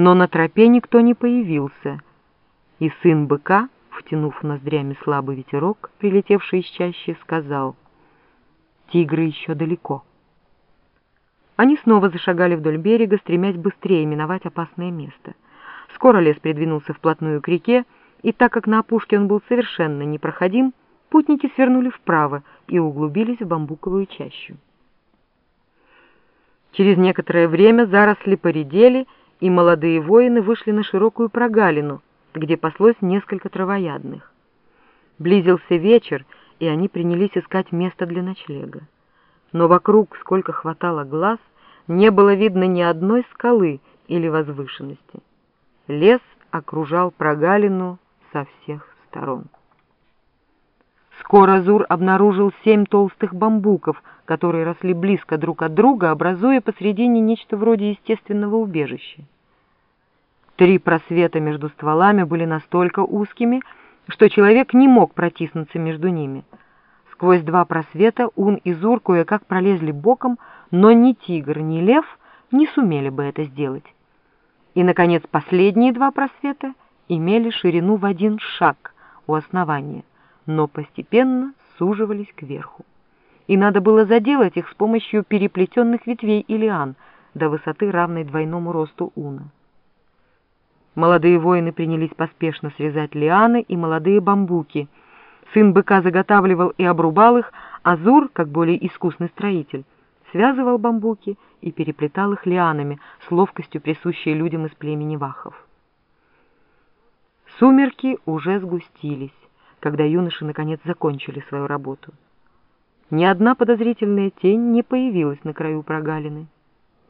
Но на тропе никто не появился, и сын быка, втянув ноздрями слабый ветерок, прилетевший из чащи, сказал, «Тигры еще далеко». Они снова зашагали вдоль берега, стремясь быстрее миновать опасное место. Скоро лес придвинулся вплотную к реке, и так как на опушке он был совершенно непроходим, путники свернули вправо и углубились в бамбуковую чащу. Через некоторое время заросли поредели, и молодые воины вышли на широкую прогалину, где паслось несколько травоядных. Близился вечер, и они принялись искать место для ночлега. Но вокруг, сколько хватало глаз, не было видно ни одной скалы или возвышенности. Лес окружал прогалину со всех сторон. Скоро Зур обнаружил семь толстых бамбуков, которые росли близко друг от друга, образуя посредине нечто вроде естественного убежища. Три просвета между стволами были настолько узкими, что человек не мог протиснуться между ними. Сквозь два просвета Ун и Зур кое-как пролезли боком, но ни тигр, ни лев не сумели бы это сделать. И, наконец, последние два просвета имели ширину в один шаг у основания, но постепенно суживались кверху. И надо было заделать их с помощью переплетенных ветвей и лиан до высоты, равной двойному росту уна. Молодые воины принялись поспешно срезать лианы и молодые бамбуки. Сын быка заготавливал и обрубал их, а Зур, как более искусный строитель, связывал бамбуки и переплетал их лианами с ловкостью, присущей людям из племени Вахов. Сумерки уже сгустились, когда юноши наконец закончили свою работу. Ни одна подозрительная тень не появилась на краю прогалины.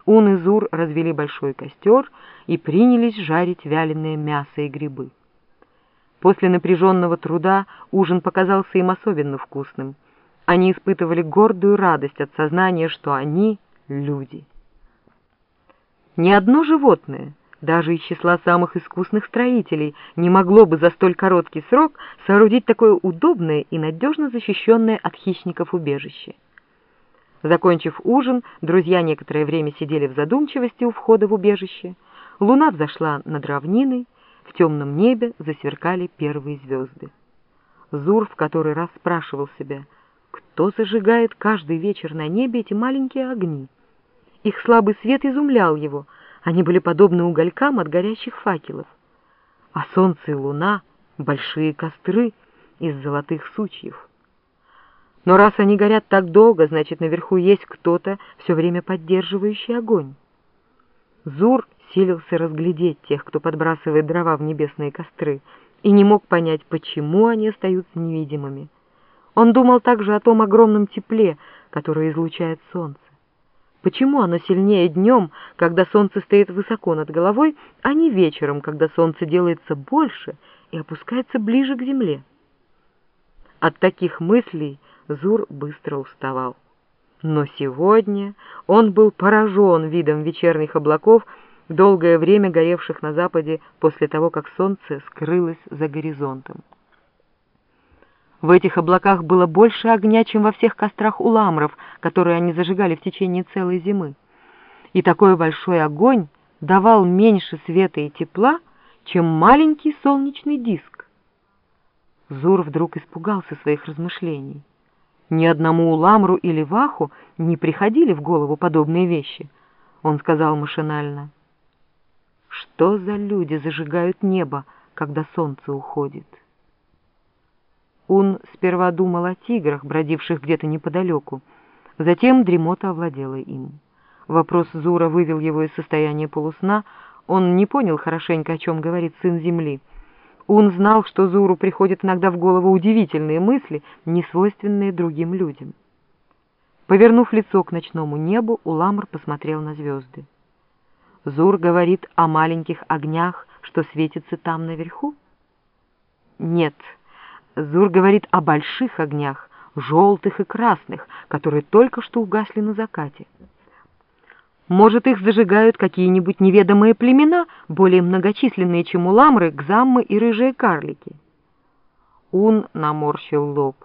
Ун и Зур развели большой костер и принялись жарить вяленое мясо и грибы. После напряженного труда ужин показался им особенно вкусным — они испытывали гордую радость от сознания, что они — люди. Ни одно животное, даже из числа самых искусных строителей, не могло бы за столь короткий срок соорудить такое удобное и надежно защищенное от хищников убежище. Закончив ужин, друзья некоторое время сидели в задумчивости у входа в убежище. Луна взошла над равниной, в темном небе засверкали первые звезды. Зур в который раз спрашивал себя — кто зажигает каждый вечер на небе эти маленькие огни? Их слабый свет изумлял его, они были подобны уголькам от горящих факелов. А солнце и луна — большие костры из золотых сучьев. Но раз они горят так долго, значит, наверху есть кто-то, все время поддерживающий огонь. Зур силился разглядеть тех, кто подбрасывает дрова в небесные костры, и не мог понять, почему они остаются невидимыми. Он думал также о том огромном тепле, которое излучает солнце. Почему оно сильнее днем, когда солнце стоит высоко над головой, а не вечером, когда солнце делается больше и опускается ближе к земле? От таких мыслей Зур быстро уставал. Но сегодня он был поражен видом вечерних облаков, долгое время горевших на западе после того, как солнце скрылось за горизонтом. В этих облаках было больше огня, чем во всех кострах уламров, которые они зажигали в течение целой зимы. И такой большой огонь давал меньше света и тепла, чем маленький солнечный диск. Зур вдруг испугался своих размышлений. Ни одному уламру или ваху не приходили в голову подобные вещи. Он сказал машинально, «Что за люди зажигают небо, когда солнце уходит?» Он сперва думал о тиграх, бродивших где-то неподалеку. Затем дремота овладела им. Вопрос Зура вывел его из состояния полусна. Он не понял хорошенько, о чем говорит сын земли. Он знал, что Зуру приходят иногда в голову удивительные мысли, не свойственные другим людям. Повернув лицо к ночному небу, Уламр посмотрел на звезды. Зур говорит о маленьких огнях, что светятся там наверху? Нет, — Зур говорит о больших огнях, желтых и красных, которые только что угасли на закате. Может, их зажигают какие-нибудь неведомые племена, более многочисленные, чем уламры, гзаммы и рыжие карлики? Ун наморщил лоб.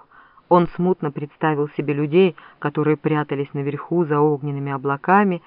Он смутно представил себе людей, которые прятались наверху за огненными облаками,